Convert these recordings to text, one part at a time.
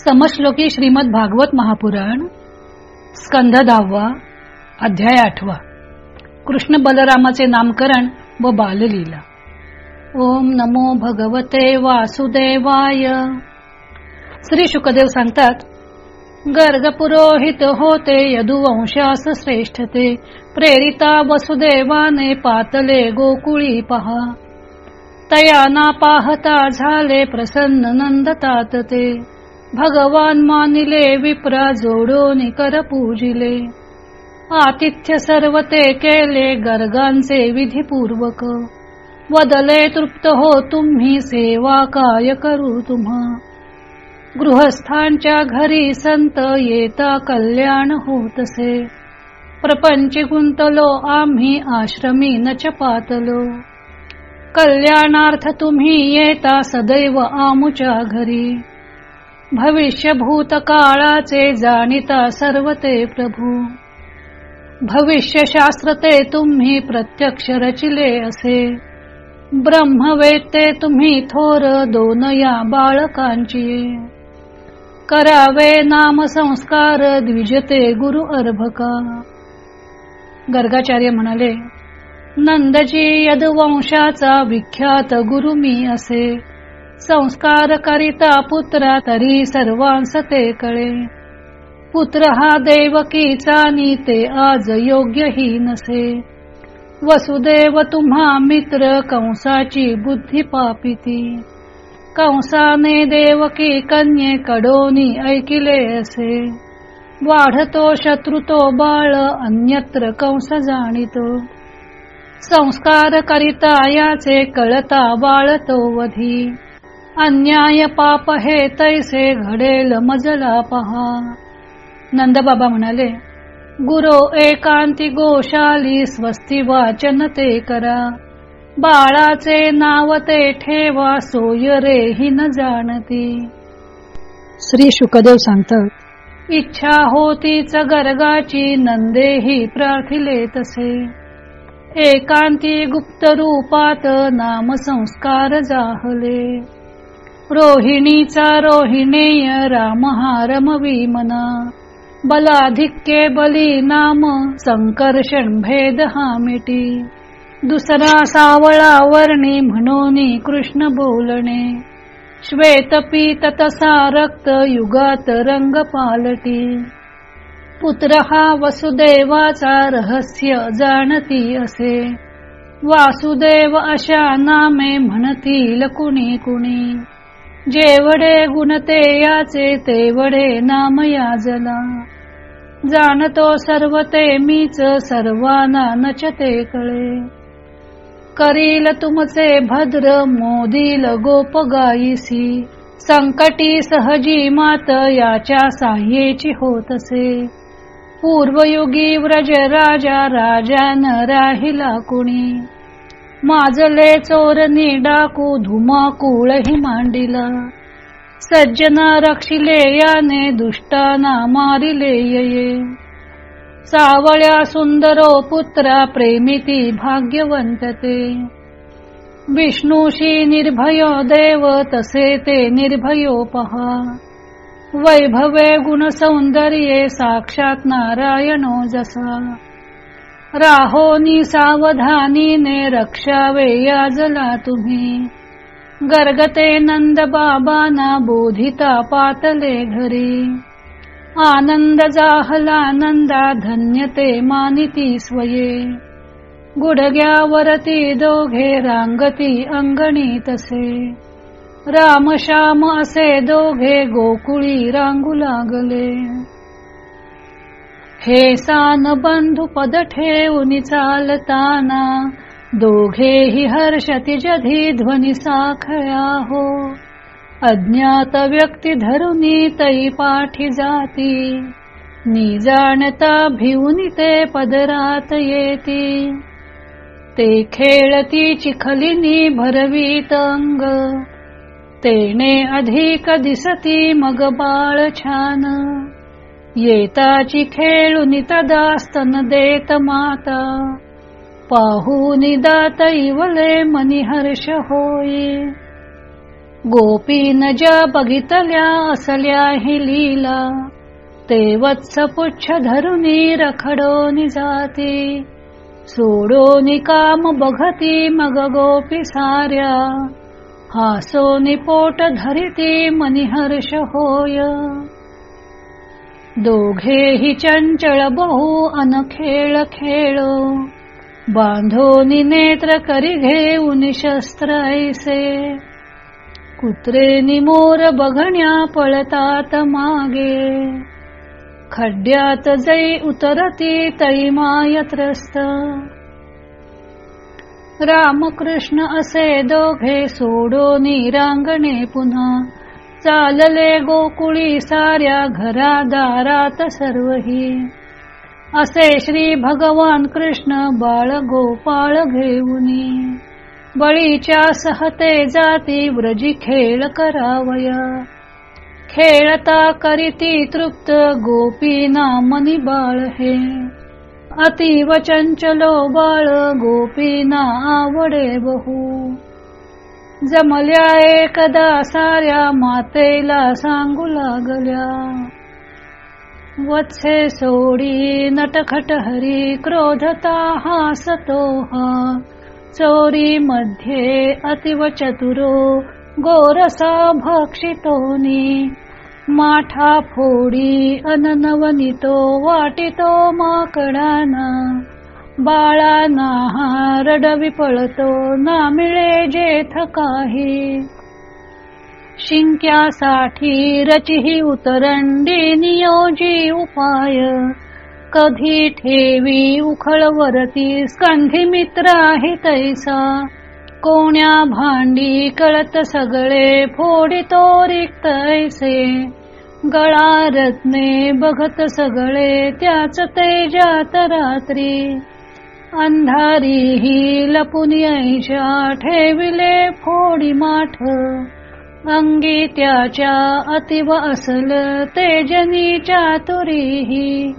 समश्लोकी श्रीमद भागवत महापुराण स्कंध दहावा अध्याय आठवा. कृष्ण बलरामाचे नामकरण व बाललीला. ओम नमो भगवते वासुदेवाय. श्री शुकदेव सांगतात गर्ग पुरोहित होते यदुवंशास श्रेष्ठते प्रेरिता वसुदेवाने पातले गोकुळी पहा. तया ना पाहता झाले प्रसन्न नंदतात ते भगवान मानिले विप्रा जोडून कर पूजिले. आतिथ्य सर्व ते केले गर्गांचे विधीपूर्वक. वदले तृप्त हो तुम्ही सेवा काय करू तुम्हा गृहस्थांच्या घरी संत येता कल्याण होतसे. प्रपंच गुंतलो आम्ही आश्रमी न पातलो. कल्याणार्थ तुम्ही येता सदैव आमुच्या घरी. भविष्य भूतकाळाचे जाणिता सर्व ते प्रभू. भविष्य शास्त्र ते तुम्ही प्रत्यक्ष रचिले असे. ब्रह्मवेत्ते तुम्ही थोर दोन या बाळकांची. करावे नाम संस्कार द्विजते गुरु अर्भका. गर्गाचार्य म्हणाले नंदजी यदवंशाचा विख्यात गुरु मी असे. संस्कार करिता पुत्रा तरी सर्वांस ते कळे. पुत्र हा देवकीचा नीते आज योग्यही नसे. वसुदेव तुम्हा मित्र कंसाची बुद्धी पापिती. कंसाने देवकी कन्ये कडोनी ऐकिले असे. वाढतो शत्रुतो बाळ अन्यत्र कंस जाणितो. संस्कार करिता याचे कळता बाळतो वधी. अन्याय पाप हे तैसे घडेल मजला पहा. नंदबाबा म्हणाले गुरु एकांती गोशाली स्वस्ती वाचन ते करा. बाळाचे नाव ते ठेवा सोय रे हि न जाणती. श्री शुकदेव सांगतात इच्छा होतीच गर्गाची नंदेही प्रार्थिले तसे. एकांती गुप्त रूपात नाम संस्कार जाहले. रोहिणीचा रोहिणेय राम हा रमवी मना बलाधिक्ये बली नाम संकर्षण भेद हा मिटी. दुसरा सावळा वर्णी म्हणून कृष्ण बोलणे. श्वेतपी ततसा तसा रक्त युगात रंग पालटी. पुत्र हा वसुदेवाचा रहस्य जाणती असे. वासुदेव अशा नामे म्हणतील कुणी कुणी. जेवढे गुण ते याचे तेवढे नाम याजला. जाणतो सर्व ते मीच सर्वांना नचते कळे. करील तुमचे भद्र मोदील गोप गायीसी. संकटी सहजी मात याच्या साह्येची होतसे पूर्वयुगी व्रज राजा राजान राहिला कुणी? माजले चोरनी डाकू धुमाकूळही मांडिला. सज्जना रक्षिले याने दुष्टाना मारिले ये सावळ्या सुंदरो पुत्रा प्रेमिती भाग्यवंतते. विष्णूशी निर्भयो देव तसे ते निर्भयो पहा. वैभवे गुण सौंदर्ये साक्षात नारायणो जसा. राहोनी सावधानीने रक्षावे याजला तुम्ही. गर्गते नंद बाबाना बोधिता पातले घरी. आनंद जाहला नंदा धन्यते मानिती स्वये. गुडग्यावरती दोघे रांगती अंगणी तसे. राम श्याम असे दोघे गोकुळी रांगू लागले. हे सान बंधू पद ठेवून चालताना दोघेही हर्षती जधी ध्वनी साखळ्या हो अज्ञात व्यक्ती धरुनी तई पाठी जाती नी जाणता भिवनी ते पदरात येती. ते खेळती चिखलिनी भरवीत अंग तेने अधिक दिसती मग बाळ छान. येताची खेळून तदास्तन देत माता. पाहून दात इवले मनी हर्ष होई. गोपीन ज्या बघितल्या असल्या हि लीला ते वत्स पुच्छ धरुनी रखडोनी जाती. सोडोनी काम बघती मग गोपी साऱ्या हासोनी पोट धरिती मनिहर्ष होय. दोघेही चंचळ बहु अन खेळ खेळ. बांधोनी नेत्र करी घेऊन शस्त्र ऐसे. कुत्रे निमोर बघण्या पळतात मागे. खड्ड्यात जै उतरती तै मायत्रस्त. रामकृष्ण असे दोघे सोडो निरांगणे पुन्हा. चालले गोकुळी साऱ्या घरादारात सर्वही. असे श्री भगवान कृष्ण बाळ गोपाळ घेऊनी. बळीच्या सहते जाती व्रजी खेळ करावया. खेळता करीती तृप्त गोपी नामनी बाळ हे. अतीव चंचलो बाळ गोपीना आवडे बहु. जमल्या एकदा साऱ्या मातेला सांगू लागल्या. वत्से सोडी नटखट हरी क्रोधता हासतो हा. चोरी मध्ये अतिव चतुरो गोरसा भक्षितोनी माठा फोडी अननवनितो वाटितो माकडाना. बाळाना रडवी पळतो ना मिळे जेथ काही. शिंक्यासाठी रचिही उतरंडी नियोजी उपाय. कधी ठेवी उखळवरती स्कंधी मित्राही तैसा. कोण्या भांडी कळत सगळे फोडितो रिक्त ऐसे. गळा रत्ने बघत सगळे त्याच ते जात रात्री. अंधारी ही लपुनी ऐशा ठेविले फोडी माठ. अंगी त्याच्या अतिव असल तेजनी चातुरीही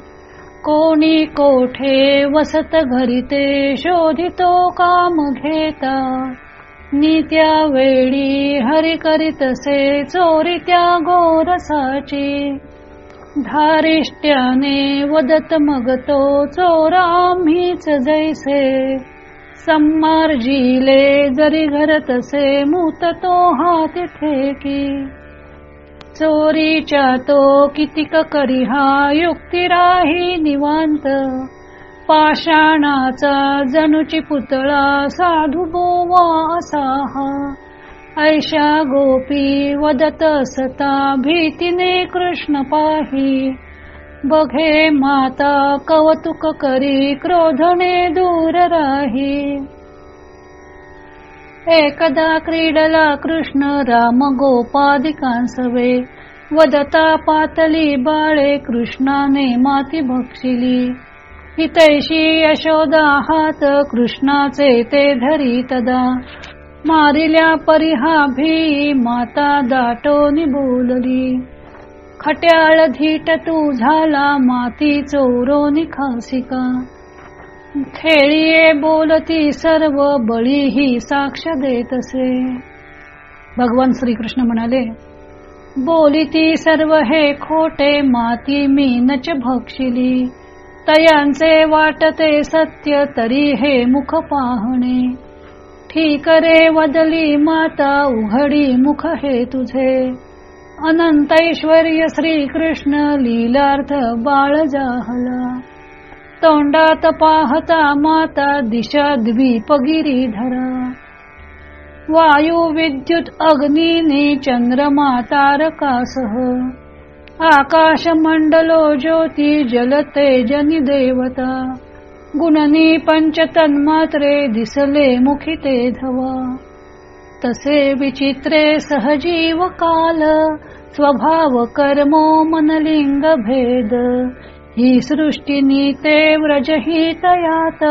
कोणी कोठे वसत घरी ते शोधितो काम घेता. नित्या वेळी हरी करीतसे चोरी त्या गोरसाची. धारिष्ट्याने वदत मग तो चोरा आम्हीच जैसे. सम्मार्जिले जरी घर तसे मूत तो हा तिथे की चोरीच्या तो कितिक करी हा युक्ती राही निवांत. पाषाणाचा जनुची पुतळा साधू बोवा असा हा. ऐशा गोपी वदत सता भीतीने कृष्ण पाही. बघे माता कवतुक करी क्रोधने दूर राही. एकदा क्रीडला कृष्ण राम गोपादिकांसवे वदता पातली बाळे कृष्णाने माती भक्षिली. हितैशी यशोदा हात कृष्णाचे ते धरी तदा मारिल्या परिहा भी माता दाटोनी बोलली खट्याळ धीट तू झाला माती चोरोनी खासिका. खेळीये बोलती सर्व बळी ही साक्ष देतसे. भगवान श्रीकृष्ण म्हणाले बोलिती सर्व हे खोटे माती मी नच भक्षिली. तयांचे वाटते सत्य तरी हे मुख पाहणे. ठीक रे वदली माता उघडी मुख हे तुझे. अनंत ऐश्वर्य श्रीकृष्ण लीलार्थ बाळ जाहला तोंडात पाहता माता दिशा द्वीपगिरी धरा. वायू विद्युत अग्निने चंद्रमा तारकासह. आकाश मंडलो ज्योती जल तेजनी देवता. गुणनी पंचतन्मात्रे दिसले मुखी ते धवा. तसे विचित्रे सहजीव काल स्वभाव कर्मो मनलिंग भेद. ही सृष्टी ते व्रजहितयात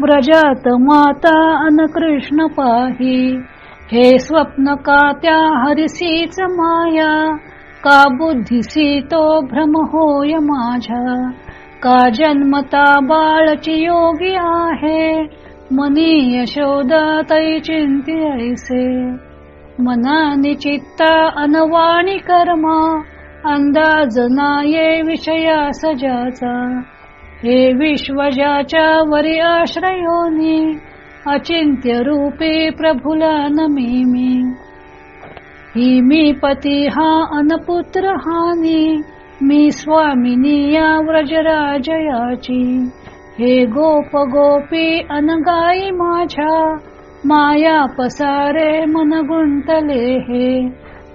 व्रजात माता अन कृष्ण पाही. हे स्वप्न का त्या हरिसीच माया का बुद्धिसी तो भ्रम होय माझ्या? का जन्मता बाळची योगी आहे? मनी यशोदा तै चिंती ऐसे मनानी चित्ता अनवाणी कर्मा अंदाज नाये विषया सजाचा. हे विश्वजाच्या वरी आश्रयोनी अचिंत्य रूपी प्रभुला नमी मी ही मी पती हा अनपुत्र हानी मी स्वामिनी या व्रजराजयाची. हे गोप गोपी अनगाई माझ्या. माया पसारे मन गुंतले हे.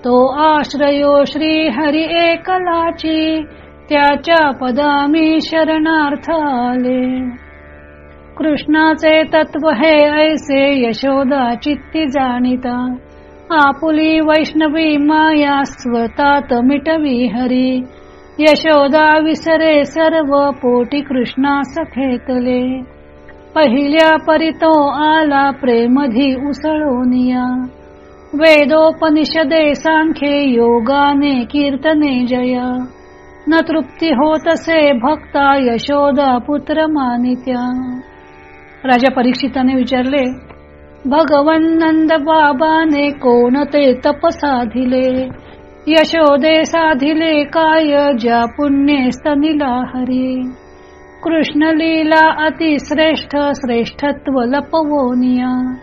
तो आश्रयो श्री हरी एकलाची. त्याच्या पदामी शरणार्थ आले कृष्णाचे तत्व हे ऐसे यशोदा चित्ती जाणिता. आपुली वैष्णवी माया स्वतात मिटवी हरी. यशोदा विसरे सर्व पोटी कृष्णा सखेतले पहिल्या परितो आला प्रेमधी उसळोनिया वेदोपनिषदे सांख्ये योगाने कीर्तने जया. न तृप्ती होतसे भक्ता यशोदा पुत्र मानित्या. राजा परीक्षिताने विचारले भगवन नंद बाबाने कोण ते तप साधिले यशोदे साधिले काय ज्या पुण्ये स्तनिला हरी. कृष्ण लीला अतिश्रेष्ठ श्रेष्ठत्व लपवोनिया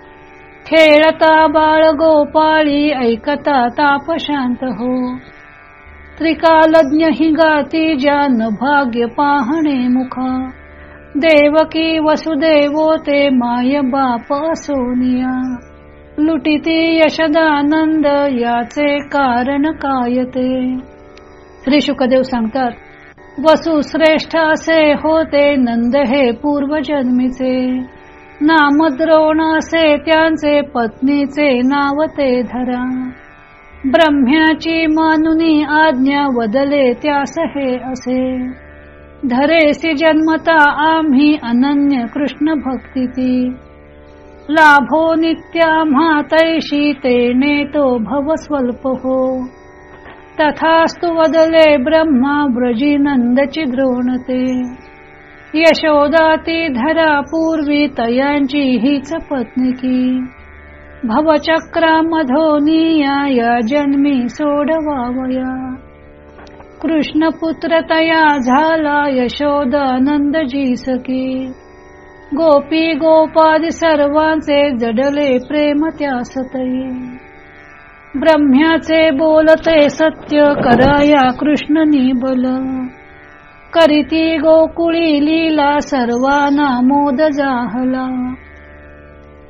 खेळता बाळ गोपाळी ऐकता ताप शांत हो. त्रिकालज्ञ हि गाती ज्यान भाग्य पाहणे मुखा. देवकी वसुदेवो ते माय बाप असोनिया लुटिती यशदानंद याचे कारण काय ते? श्री शुकदेव सांगतात वसुश्रेष्ठ असे होते नंद हे पूर्वजन्मीचे. नामद्रोण असे त्यांचे पत्नीचे नाव ते धरा. ब्रह्म्याची मानुनी आज्ञा बदले त्यास हे असे. धरेसी जन्मता आम्ही अनन्य कृष्ण भक्ती लाभो नित्या म्हातैशी तेने तो भव स्वल्प। हो तथास्तु वदले ब्रह्मा ब्रजी नंदची द्रोणते। यशोदाती धरा पूर्वी तयांची हीच पत्निकी। भवचक्रामधोनिया या जन्मी सोडवावया कृष्णपुत्रतया तया झाला यशोदानंदजी सखी। गोपी गोपादी सर्वांचे जडले प्रेम त्या ब्रह्म्याचे बोलते सत्य कराया कृष्णनी बल करीती गोकुळी लीला सर्वांना मोद जाहला.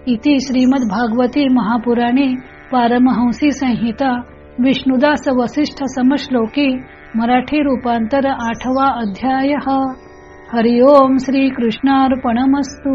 इति श्रीमद भागवती महापुराणे पारमहंसी संहिता विष्णुदास वसिष्ठ समश्लोकी मराठी रूपांतर आठवा अध्याय. हरिओम श्री कृष्णार्पणमस्तू